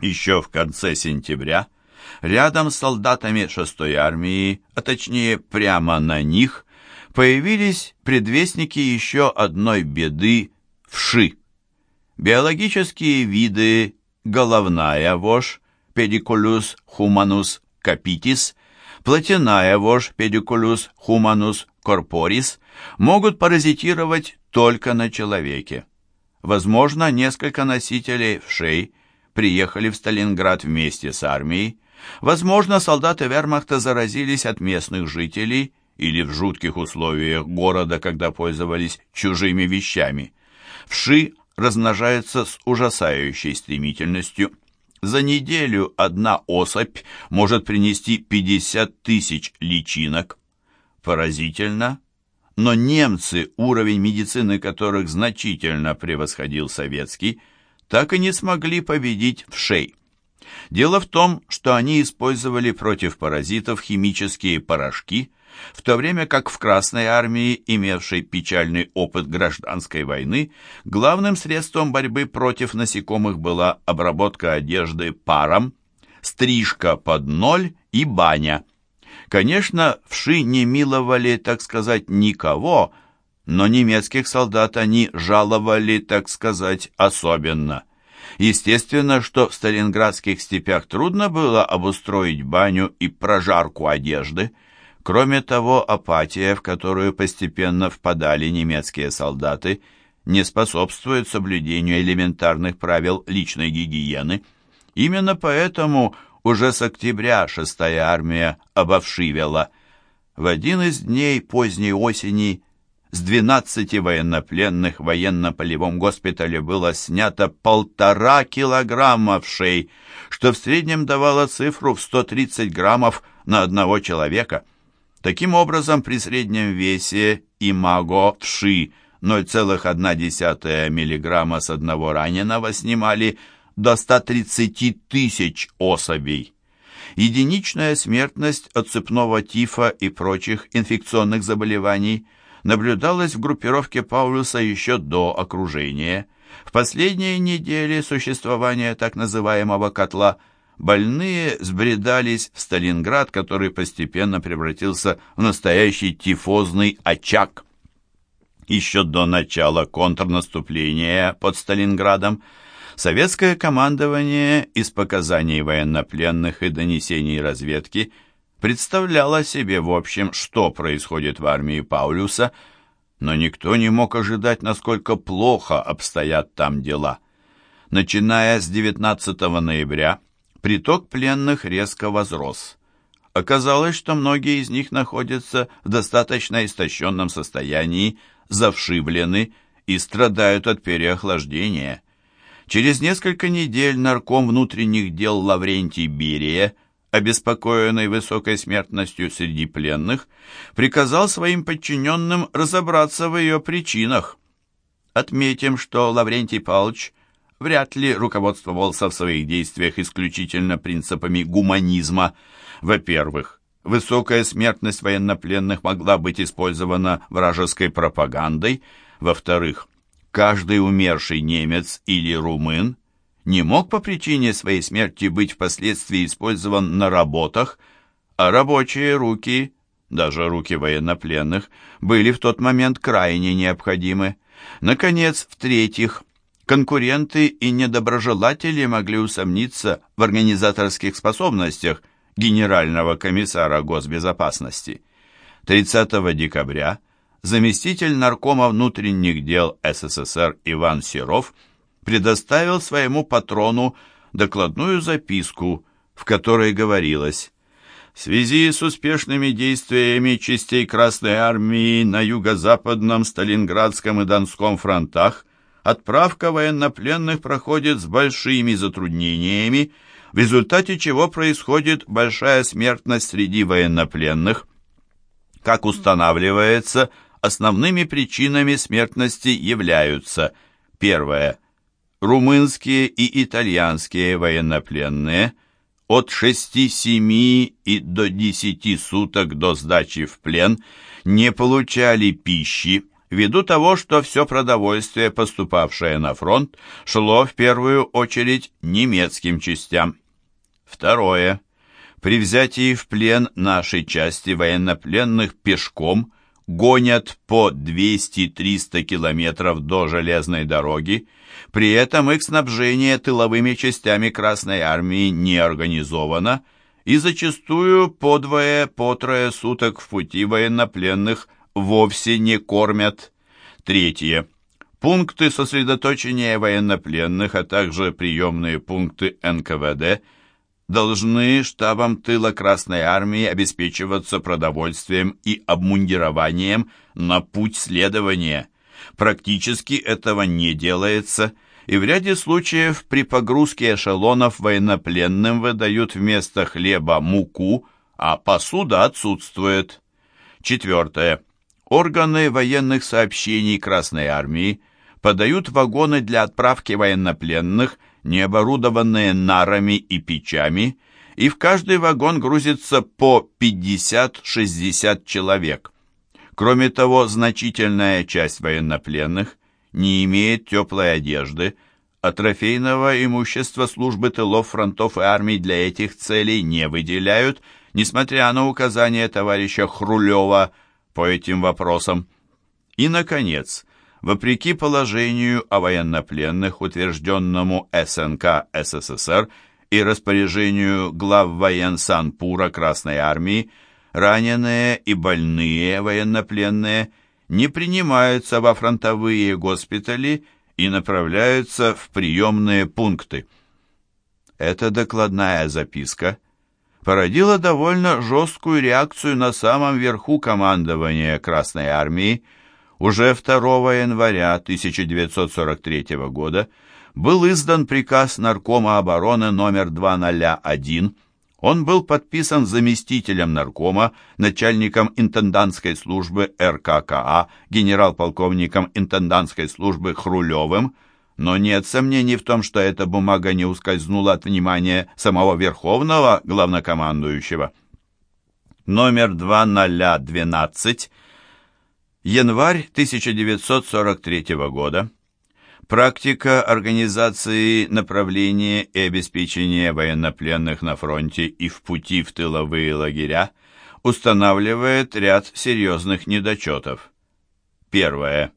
Еще в конце сентября рядом с солдатами 6-й армии, а точнее прямо на них, появились предвестники еще одной беды – вши. Биологические виды головная вошь, педикулюс хуманус капитис, плотяная вошь, педикулюс хуманус корпорис, могут паразитировать только на человеке. Возможно, несколько носителей вшей приехали в Сталинград вместе с армией. Возможно, солдаты вермахта заразились от местных жителей или в жутких условиях города, когда пользовались чужими вещами. Вши размножаются с ужасающей стремительностью. За неделю одна особь может принести 50 тысяч личинок. Поразительно, но немцы, уровень медицины которых значительно превосходил советский, так и не смогли победить вшей. Дело в том, что они использовали против паразитов химические порошки, в то время как в Красной армии, имевшей печальный опыт гражданской войны, главным средством борьбы против насекомых была обработка одежды паром, стрижка под ноль и баня. Конечно, вши не миловали, так сказать, никого, но немецких солдат они жаловали, так сказать, особенно. Естественно, что в сталинградских степях трудно было обустроить баню и прожарку одежды. Кроме того, апатия, в которую постепенно впадали немецкие солдаты, не способствует соблюдению элементарных правил личной гигиены. Именно поэтому уже с октября шестая армия обовшивела. В один из дней поздней осени с 12 военнопленных в военно-полевом госпитале было снято полтора килограмма вшей, что в среднем давало цифру в 130 граммов на одного человека. Таким образом, при среднем весе имаго вши 0,1 миллиграмма с одного раненого снимали до 130 тысяч особей. Единичная смертность от цепного тифа и прочих инфекционных заболеваний наблюдалась в группировке Паулюса еще до окружения. В последние недели существования так называемого «котла» больные сбредались в Сталинград, который постепенно превратился в настоящий тифозный очаг. Еще до начала контрнаступления под Сталинградом советское командование из показаний военнопленных и донесений разведки представляло себе в общем, что происходит в армии Паулюса, но никто не мог ожидать, насколько плохо обстоят там дела. Начиная с 19 ноября приток пленных резко возрос. Оказалось, что многие из них находятся в достаточно истощенном состоянии, завшивлены и страдают от переохлаждения. Через несколько недель нарком внутренних дел Лаврентий Берия, обеспокоенный высокой смертностью среди пленных, приказал своим подчиненным разобраться в ее причинах. Отметим, что Лаврентий Павлович вряд ли руководствовался в своих действиях исключительно принципами гуманизма. Во-первых, высокая смертность военнопленных могла быть использована вражеской пропагандой. Во-вторых, каждый умерший немец или румын не мог по причине своей смерти быть впоследствии использован на работах, а рабочие руки, даже руки военнопленных, были в тот момент крайне необходимы. Наконец, в-третьих, конкуренты и недоброжелатели могли усомниться в организаторских способностях генерального комиссара госбезопасности. 30 декабря заместитель наркома внутренних дел СССР Иван Серов предоставил своему патрону докладную записку, в которой говорилось в связи с успешными действиями частей Красной Армии на юго-западном Сталинградском и Донском фронтах отправка военнопленных проходит с большими затруднениями, в результате чего происходит большая смертность среди военнопленных. Как устанавливается, основными причинами смертности являются первое – румынские и итальянские военнопленные от 6-7 и до 10 суток до сдачи в плен не получали пищи, ввиду того, что все продовольствие, поступавшее на фронт, шло в первую очередь немецким частям. Второе. При взятии в плен нашей части военнопленных пешком гонят по 200-300 километров до железной дороги, при этом их снабжение тыловыми частями Красной Армии не организовано, и зачастую подвое-потрое суток в пути военнопленных вовсе не кормят. Третье. Пункты сосредоточения военнопленных, а также приемные пункты НКВД – должны штабам тыла Красной Армии обеспечиваться продовольствием и обмундированием на путь следования. Практически этого не делается, и в ряде случаев при погрузке эшелонов военнопленным выдают вместо хлеба муку, а посуда отсутствует. Четвертое. Органы военных сообщений Красной Армии подают вагоны для отправки военнопленных – не оборудованные нарами и печами, и в каждый вагон грузится по 50-60 человек. Кроме того, значительная часть военнопленных не имеет теплой одежды, а трофейного имущества службы тылов фронтов и армий для этих целей не выделяют, несмотря на указания товарища Хрулева по этим вопросам. И, наконец, вопреки положению о военнопленных, утвержденному СНК СССР и распоряжению глав военсанпура Красной Армии, раненые и больные военнопленные не принимаются во фронтовые госпитали и направляются в приемные пункты. Эта докладная записка породила довольно жесткую реакцию на самом верху командования Красной Армии, уже 2 января 1943 года был издан приказ Наркома обороны номер 201. Он был подписан заместителем наркома, начальником интендантской службы РККА, генерал-полковником интендантской службы Хрулевым, но нет сомнений в том, что эта бумага не ускользнула от внимания самого Верховного Главнокомандующего. Номер 2012 Январь 1943 года. Практика организации направления и обеспечения военнопленных на фронте и в пути в тыловые лагеря устанавливает ряд серьезных недочетов. Первое.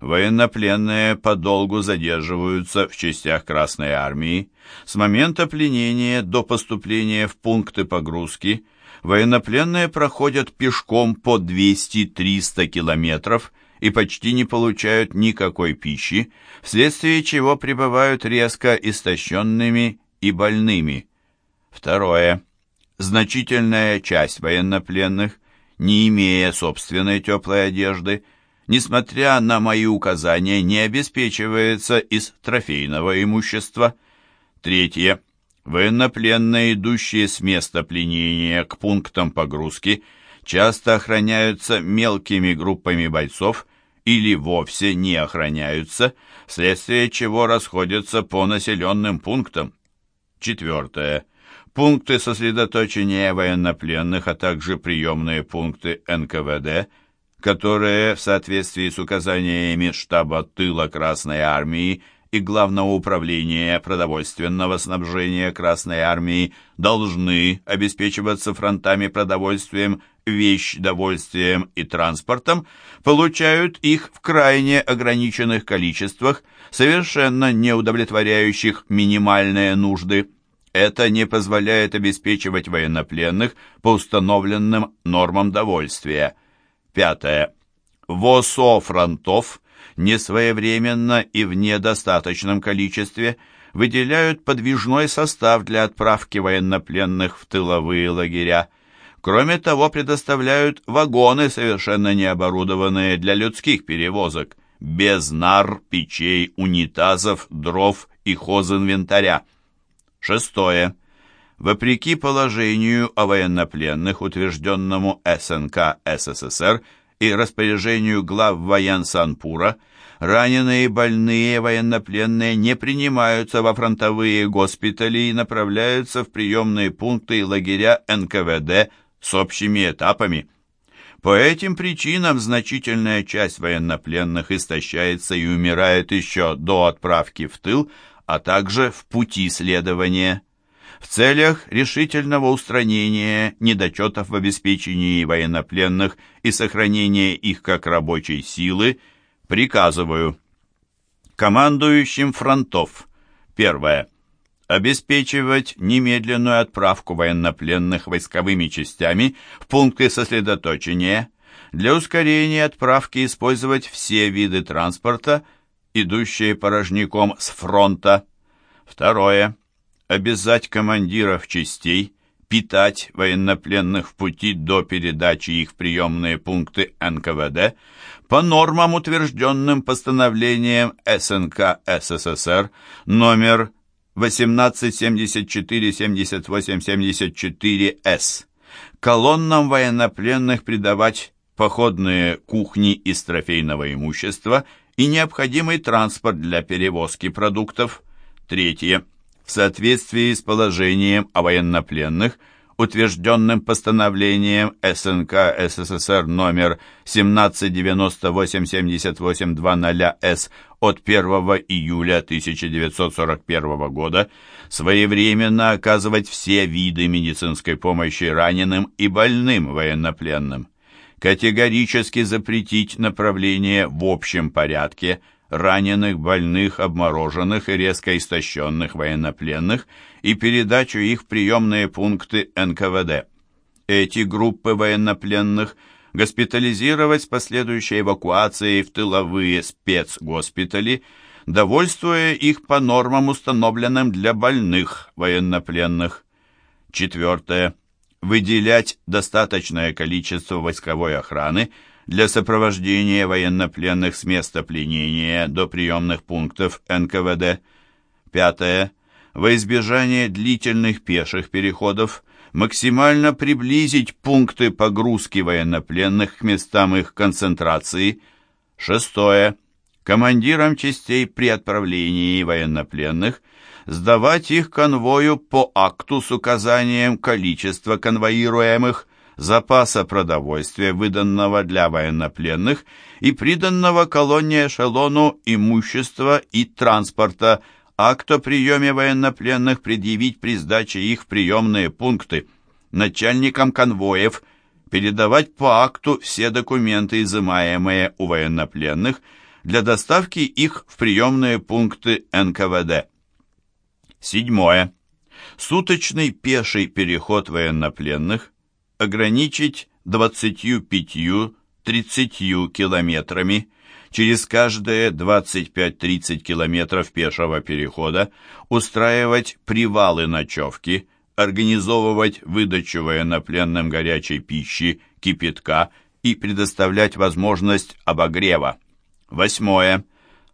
Военнопленные подолгу задерживаются в частях Красной Армии. С момента пленения до поступления в пункты погрузки военнопленные проходят пешком по 200-300 километров и почти не получают никакой пищи, вследствие чего пребывают резко истощенными и больными. Второе. Значительная часть военнопленных, не имея собственной теплой одежды, несмотря на мои указания, не обеспечивается из трофейного имущества. Третье. Военнопленные, идущие с места пленения к пунктам погрузки, часто охраняются мелкими группами бойцов или вовсе не охраняются, вследствие чего расходятся по населенным пунктам. Четвертое. Пункты сосредоточения военнопленных, а также приемные пункты НКВД, которые в соответствии с указаниями штаба тыла Красной Армии и Главного управления продовольственного снабжения Красной Армии должны обеспечиваться фронтами продовольствием, вещь, довольствием и транспортом, получают их в крайне ограниченных количествах, совершенно не удовлетворяющих минимальные нужды. Это не позволяет обеспечивать военнопленных по установленным нормам довольствия. Пятое. ВОСО фронтов несвоевременно и в недостаточном количестве выделяют подвижной состав для отправки военнопленных в тыловые лагеря. Кроме того, предоставляют вагоны, совершенно не оборудованные для людских перевозок, без нар, печей, унитазов, дров и хозинвентаря. Шестое. Вопреки положению о военнопленных, утвержденному СНК СССР, и распоряжению глав военсанпура раненые и больные военнопленные не принимаются во фронтовые госпитали и направляются в приемные пункты и лагеря НКВД с общими этапами. По этим причинам значительная часть военнопленных истощается и умирает еще до отправки в тыл, а также в пути следования. В целях решительного устранения недочетов в обеспечении военнопленных и сохранения их как рабочей силы приказываю командующим фронтов. Первое. Обеспечивать немедленную отправку военнопленных войсковыми частями в пункты сосредоточения. Для ускорения отправки использовать все виды транспорта, идущие порожняком с фронта. Второе. Обязать командиров частей питать военнопленных в пути до передачи их в приемные пункты НКВД по нормам, утвержденным постановлением СНК СССР номер 1874-78-74-С. Колоннам военнопленных придавать походные кухни из трофейного имущества и необходимый транспорт для перевозки продуктов. Третье. В соответствии с положением о военнопленных – утвержденным постановлением СНК СССР номер 1798-78-00С от 1 июля 1941 года своевременно оказывать все виды медицинской помощи раненым и больным военнопленным, категорически запретить направление в общем порядке – раненых, больных, обмороженных и резко истощенных военнопленных и передачу их в приемные пункты НКВД. Эти группы военнопленных госпитализировать с последующей эвакуацией в тыловые спецгоспитали, довольствуя их по нормам, установленным для больных военнопленных. Четвертое. Выделять достаточное количество войсковой охраны – для сопровождения военнопленных с места пленения до приемных пунктов НКВД. Пятое. Во избежание длительных пеших переходов максимально приблизить пункты погрузки военнопленных к местам их концентрации. Шестое. Командирам частей при отправлении военнопленных сдавать их конвою по акту с указанием количества конвоируемых, запаса продовольствия, выданного для военнопленных, и приданного колонне эшелону имущества и транспорта, акт о приеме военнопленных предъявить при сдаче их в приемные пункты, начальникам конвоев передавать по акту все документы, изымаемые у военнопленных, для доставки их в приемные пункты НКВД. Седьмое. Суточный пеший переход военнопленных ограничить 25-30 километрами, через каждые 25-30 километров пешего перехода устраивать привалы ночевки, организовывать выдачу военнопленным горячей пищи, кипятка и предоставлять возможность обогрева. Восьмое.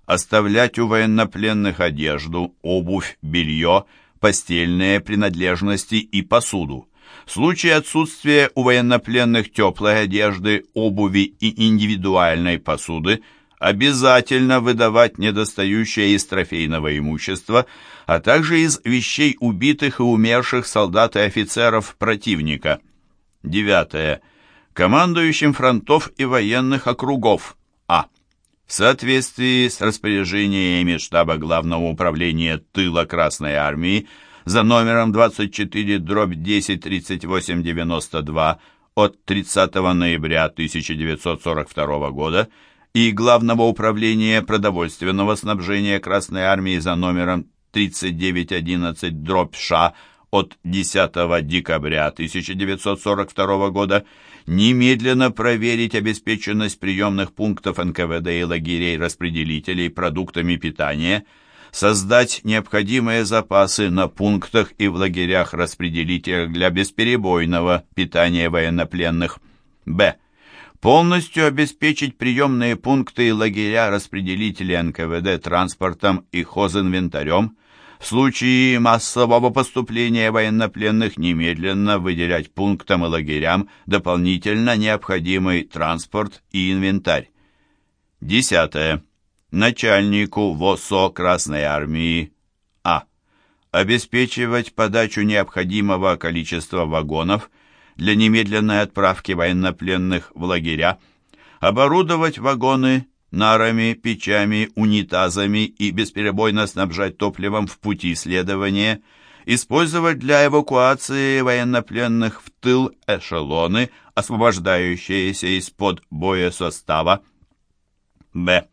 Оставлять у военнопленных одежду, обувь, белье, постельные принадлежности и посуду. Случае отсутствия у военнопленных теплой одежды, обуви и индивидуальной посуды обязательно выдавать недостающее из трофейного имущества, а также из вещей убитых и умерших солдат и офицеров противника. Девятое. Командующим фронтов и военных округов. А. В соответствии с распоряжениями штаба Главного управления тыла Красной Армии за номером 24 дробь 10 38 92 от 30 ноября 1942 года и Главного управления продовольственного снабжения Красной Армии за номером 3911 дробь Ш от 10 декабря 1942 года немедленно проверить обеспеченность приемных пунктов НКВД и лагерей-распределителей продуктами питания – создать необходимые запасы на пунктах и в лагерях-распределителях для бесперебойного питания военнопленных. Б. Полностью обеспечить приемные пункты и лагеря-распределители НКВД транспортом и хозинвентарем, в случае массового поступления военнопленных немедленно выделять пунктам и лагерям дополнительно необходимый транспорт и инвентарь. Десятое начальнику ВОСО Красной Армии А. Обеспечивать подачу необходимого количества вагонов для немедленной отправки военнопленных в лагеря, оборудовать вагоны нарами, печами, унитазами и бесперебойно снабжать топливом в пути следования, использовать для эвакуации военнопленных в тыл эшелоны, освобождающиеся из-под боесостава. Б.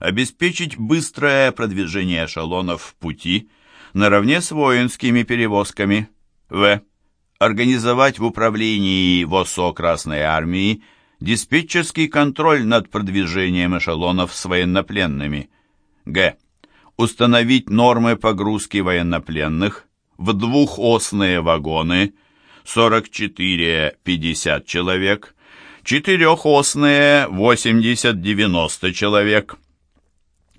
Обеспечить быстрое продвижение эшелонов в пути наравне с воинскими перевозками. В. Организовать в управлении ВОСО Красной Армии диспетчерский контроль над продвижением эшелонов с военнопленными. Г. Установить нормы погрузки военнопленных в двухосные вагоны 44-50 человек, четырехосные 80-90 человек.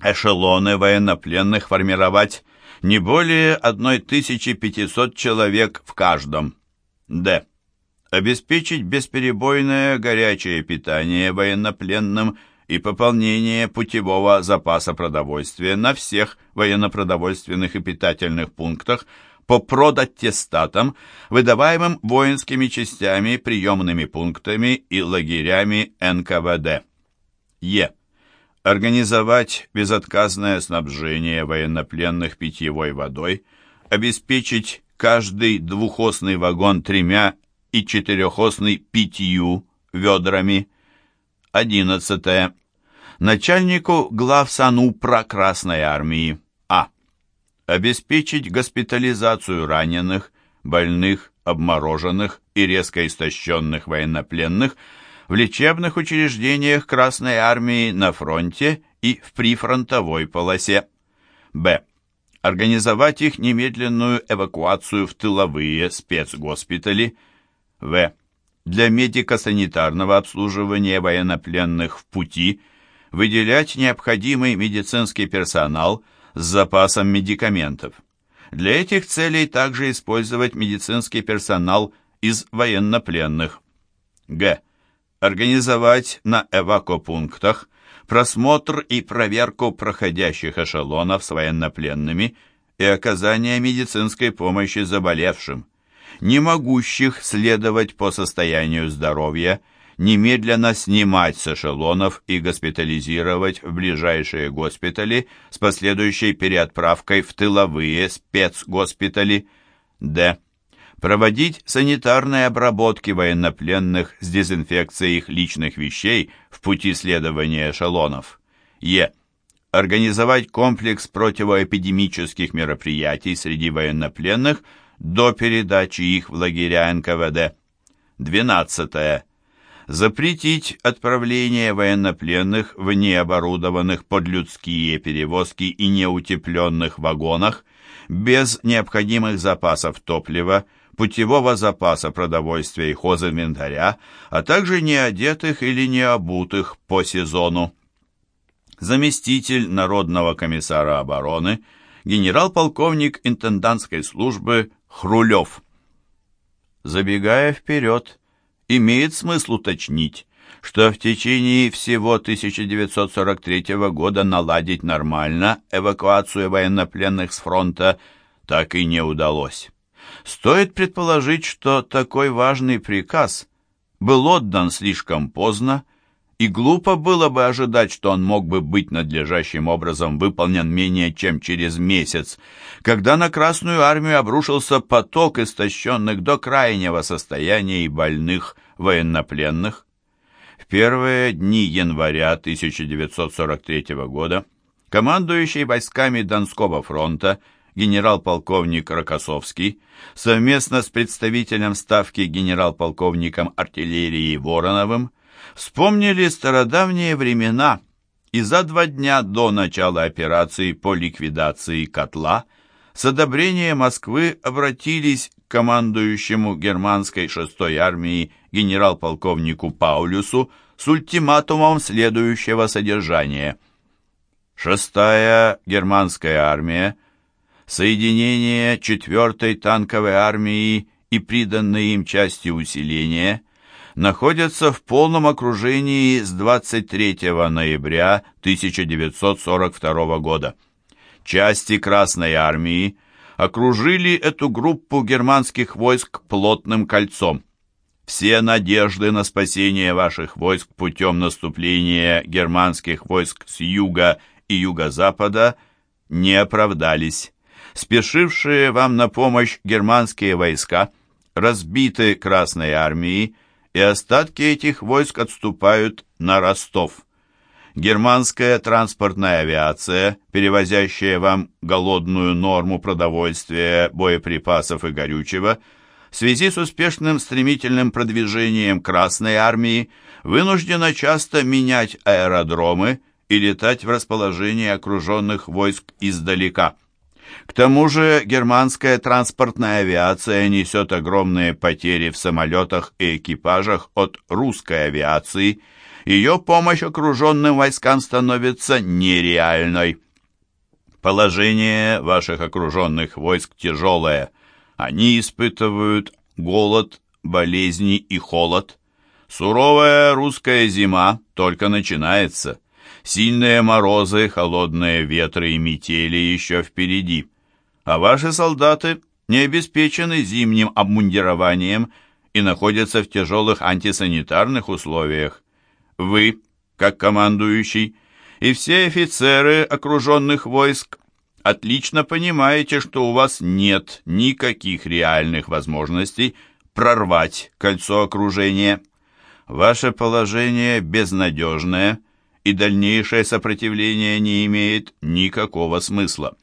Эшелоны военнопленных формировать не более 1500 человек в каждом. Д обеспечить бесперебойное горячее питание военнопленным и пополнение путевого запаса продовольствия на всех военно-продовольственных и питательных пунктах по продаттестатам, выдаваемым воинскими частями, приемными пунктами и лагерями НКВД. Е. Организовать безотказное снабжение военнопленных питьевой водой, обеспечить каждый двухосный вагон тремя и четырехосный пятью ведрами. Одиннадцатое. Начальнику главсанупра Красной Армии. А. Обеспечить госпитализацию раненых, больных, обмороженных и резко истощенных военнопленных в лечебных учреждениях Красной Армии на фронте и в прифронтовой полосе. Б. Организовать их немедленную эвакуацию в тыловые спецгоспитали – в. Для медико-санитарного обслуживания военнопленных в пути выделять необходимый медицинский персонал с запасом медикаментов. Для этих целей также использовать медицинский персонал из военнопленных. Г. Организовать на эвакопунктах просмотр и проверку проходящих эшелонов с военнопленными и оказание медицинской помощи заболевшим не могущих следовать по состоянию здоровья, немедленно снимать с эшелонов и госпитализировать в ближайшие госпитали с последующей переотправкой в тыловые спецгоспитали. Д. Проводить санитарные обработки военнопленных с дезинфекцией их личных вещей в пути следования эшелонов. Е. Организовать комплекс противоэпидемических мероприятий среди военнопленных – до передачи их в лагеря НКВД. 12. Запретить отправление военнопленных в необорудованных под людские перевозки и неутепленных вагонах без необходимых запасов топлива, путевого запаса продовольствия и хозинвентаря, а также неодетых или необутых по сезону. Заместитель Народного комиссара обороны, генерал-полковник интендантской службы Хрулев. Забегая вперед, имеет смысл уточнить, что в течение всего 1943 года наладить нормально эвакуацию военнопленных с фронта так и не удалось. Стоит предположить, что такой важный приказ был отдан слишком поздно и глупо было бы ожидать, что он мог бы быть надлежащим образом выполнен менее чем через месяц, когда на Красную Армию обрушился поток истощенных до крайнего состояния и больных военнопленных. В первые дни января 1943 года командующий войсками Донского фронта генерал-полковник Рокоссовский совместно с представителем ставки генерал-полковником артиллерии Вороновым вспомнили стародавние времена и за два дня до начала операции по ликвидации котла с одобрения Москвы обратились к командующему германской 6-й армии генерал-полковнику Паулюсу с ультиматумом следующего содержания. Шестая германская армия, соединение 4-й танковой армии и приданные им части усиления – находятся в полном окружении с 23 ноября 1942 года. Части Красной Армии окружили эту группу германских войск плотным кольцом. все надежды на спасение ваших войск путем наступления германских войск с юга и юго-запада не оправдались. Спешившие вам на помощь германские войска разбиты Красной армией, и остатки этих войск отступают на Ростов. Германская транспортная авиация, перевозящая вам голодную норму продовольствия, боеприпасов и горючего – в связи с успешным стремительным продвижением Красной Армии вынуждена часто менять аэродромы и летать в расположении окруженных войск издалека. К тому же германская транспортная авиация несет огромные потери в самолетах и экипажах от русской авиации. Ее помощь окруженным войскам становится нереальной. Положение ваших окруженных войск тяжелое – они испытывают голод, болезни и холод. Суровая русская зима только начинается. Сильные морозы, холодные ветры и метели еще впереди. А ваши солдаты не обеспечены зимним обмундированием и находятся в тяжелых антисанитарных условиях. Вы, как командующий, и все офицеры окруженных войск отлично понимаете, что у вас нет никаких реальных возможностей прорвать кольцо окружения. Ваше положение безнадежное, и дальнейшее сопротивление не имеет никакого смысла.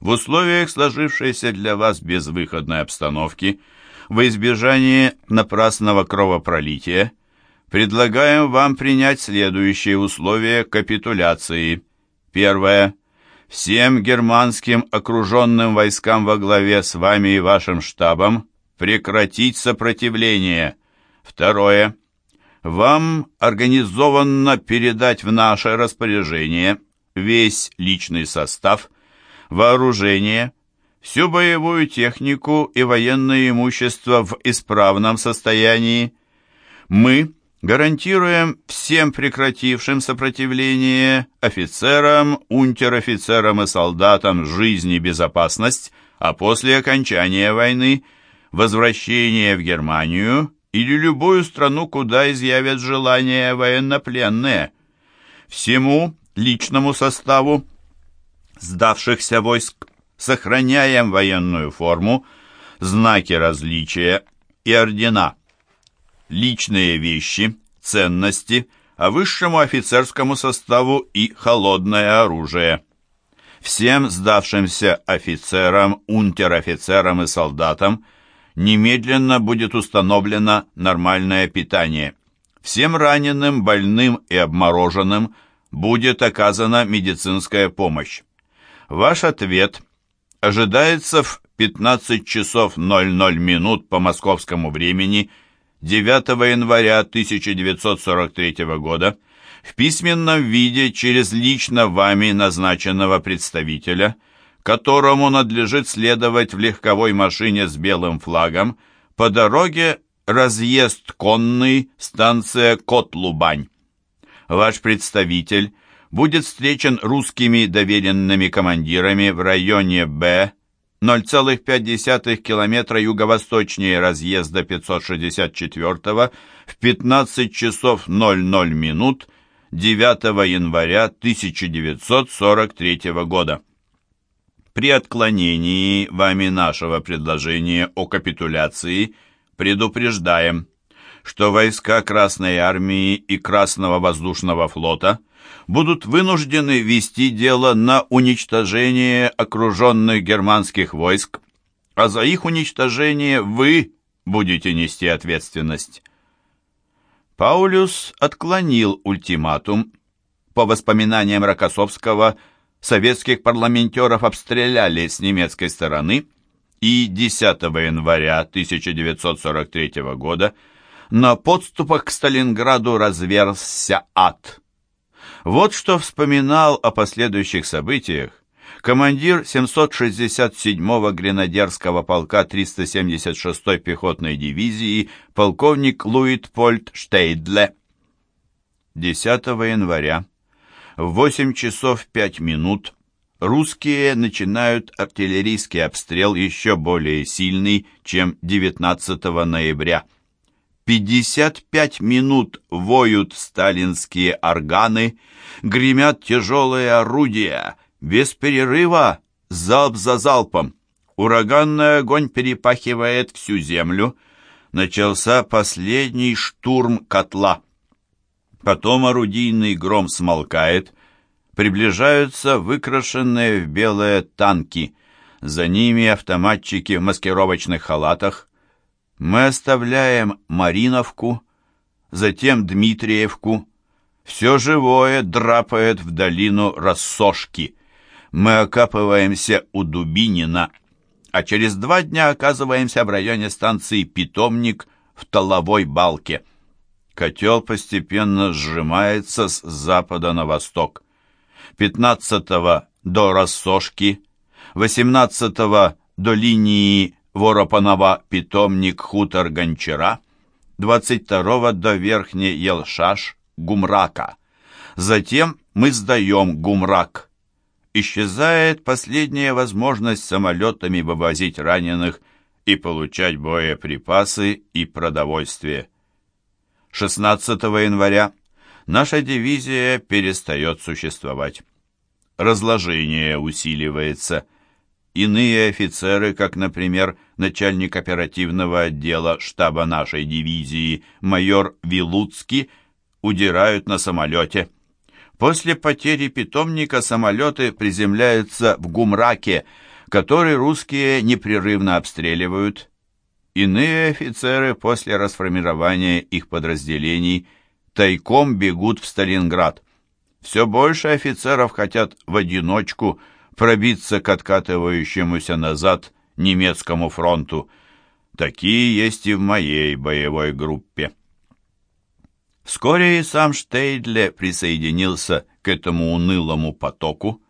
В условиях сложившейся для вас безвыходной обстановки, во избежание напрасного кровопролития, предлагаем вам принять следующие условия капитуляции. Первое всем германским окруженным войскам во главе с вами и вашим штабом прекратить сопротивление. Второе. Вам организованно передать в наше распоряжение весь личный состав, вооружение, всю боевую технику и военное имущество в исправном состоянии. Мы гарантируем всем прекратившим сопротивление офицерам, унтер-офицерам и солдатам жизнь и безопасность, а после окончания войны возвращение в Германию или любую страну, куда изъявят желание военнопленные. Всему личному составу сдавшихся войск сохраняем военную форму, знаки различия и ордена – личные вещи, ценности, а высшему офицерскому составу и холодное оружие. Всем сдавшимся офицерам, унтер-офицерам и солдатам немедленно будет установлено нормальное питание. Всем раненым, больным и обмороженным будет оказана медицинская помощь. Ваш ответ ожидается в 15 часов 00 минут по московскому времени – 9 января 1943 года в письменном виде через лично вами назначенного представителя, которому надлежит следовать в легковой машине с белым флагом по дороге разъезд конный, станция Котлубань. Ваш представитель будет встречен русскими доверенными командирами в районе Б 0,5 километра юго-восточнее разъезда 564 в 15 часов 00 минут 9 января 1943 года. При отклонении вами нашего предложения о капитуляции предупреждаем, что войска Красной Армии и Красного Воздушного Флота – будут вынуждены вести дело на уничтожение окруженных германских войск, а за их уничтожение вы будете нести ответственность. Паулюс отклонил ультиматум. По воспоминаниям Рокоссовского, советских парламентеров обстреляли с немецкой стороны, и 10 января 1943 года на подступах к Сталинграду разверзся ад – вот что вспоминал о последующих событиях командир 767-го гренадерского полка 376-й пехотной дивизии полковник Луитпольд Штейдле. 10 января в 8 часов 5 минут русские начинают артиллерийский обстрел еще более сильный, чем 19 ноября. 55 минут воют сталинские органы, гремят тяжелые орудия, без перерыва, залп за залпом. Ураганный огонь перепахивает всю землю. Начался последний штурм котла. Потом орудийный гром смолкает, приближаются выкрашенные в белые танки. За ними автоматчики в маскировочных халатах. Мы оставляем Мариновку, затем Дмитриевку. Все живое драпает в долину Рассошки. Мы окапываемся у Дубинина, а через два дня оказываемся в районе станции «Питомник» в Толовой балке. Котел постепенно сжимается с запада на восток. 15-го до Рассошки, 18-го до линии Воропанова-Питомник, хутор Гончара, 22-го до Верхней Елшаш, Гумрака. Затем мы сдаем Гумрак. Исчезает последняя возможность самолетами вывозить раненых и получать боеприпасы и продовольствие. 16 января наша дивизия перестает существовать. Разложение усиливается. Иные офицеры, как, например, начальник оперативного отдела штаба нашей дивизии майор Вилуцкий, удирают на самолете. После потери питомника самолеты приземляются в Гумраке, который русские непрерывно обстреливают. Иные офицеры после расформирования их подразделений тайком бегут в Сталинград. Все больше офицеров хотят в одиночку пробиться к откатывающемуся назад немецкому фронту. Такие есть и в моей боевой группе. Вскоре и сам Штейдле присоединился к этому унылому потоку.